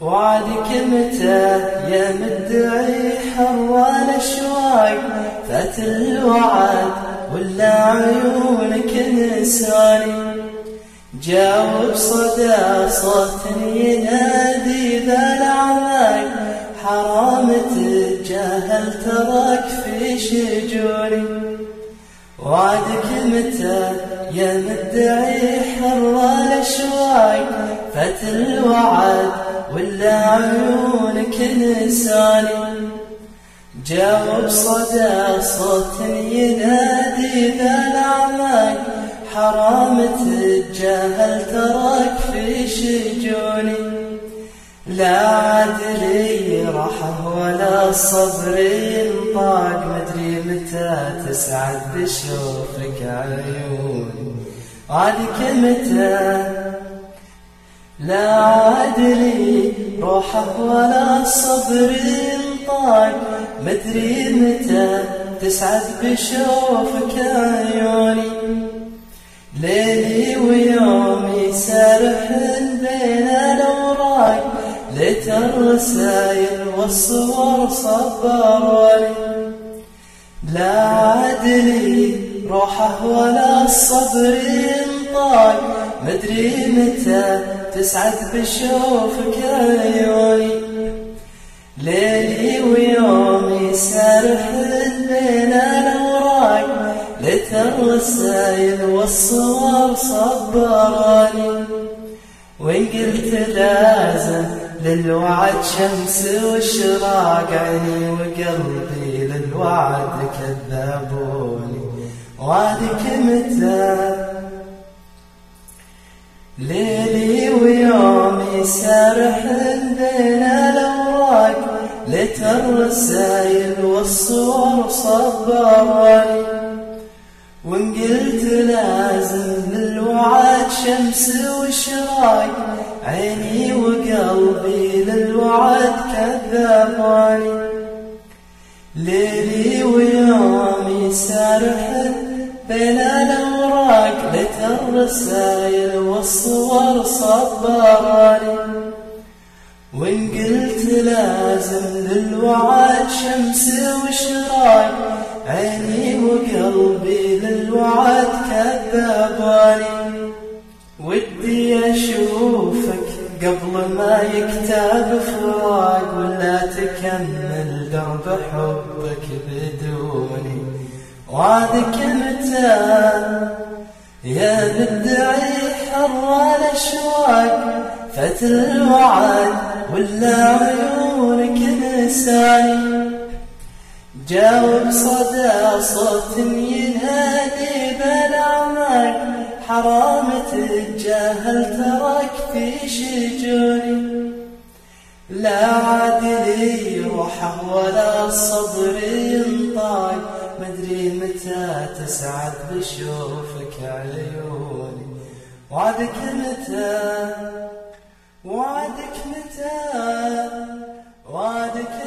وعدك متى يا مدعي حران الشواق فات الوعد ولا عيونك نساني جاوب صدى صوت ينادي ذا العماق حرام تتجاهل تراك في شجوني. وعدك متى يا مدعي حران الشواق فات الوعد عيونك نساني جاوب صدى صوت ينادي ذا الأعماق حرام تتجاهل تراك في شجوني. لا عدلي رحه ولا الصبر ينطاق. مدري متى تسعد بشوفك عيوني. عادك متى لا عدلي روحه ولا الصبر ينطاق مدري متى تسعد بشوفك عيوني. ليلي ويومي سارح بين الأوراق ليت الرسايل والصور صبروني لا عدلي روحه ولا الصبر ينطاق مدري متى تسعد بشوفك عيوني ليلي ويومي سارح بين الأوراق ليت الرسايل والصور صبراني. وإن قلت لازم للوعد شمس وشراق عيني وقلبي للوعد كذبوني وعدك متى ليلي ويومي سارح بين الأوراق ليت الرسايل والصور وان قلت لازم للوعد شمس وشراق عيني وقلبي للوعد كذباني ليلي ويومي سارح بين الأوراق ليت الرسايل والصور صبراني. وإن قلت لازم للوعد شمس وشراق عيني وقلبي للوعد كذباني ودي أشوفك قبل ما يكتب فراق ولا تكمل درب حبك بدوني. وعدك متى يا مدعي حر الأشواق فت الوعد ولا عيونك نساني جاوب صدى صوت ينادي بالأعماق حرام تتجاهل تراك في شجوني. لا عادلي روحه ولا الصبر ينطاق مدري متى تسعد بشوفك. عيوني. وعدك متى؟ وعدك متى؟ وعدك متى